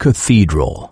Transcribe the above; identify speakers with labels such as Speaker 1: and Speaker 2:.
Speaker 1: cathedral.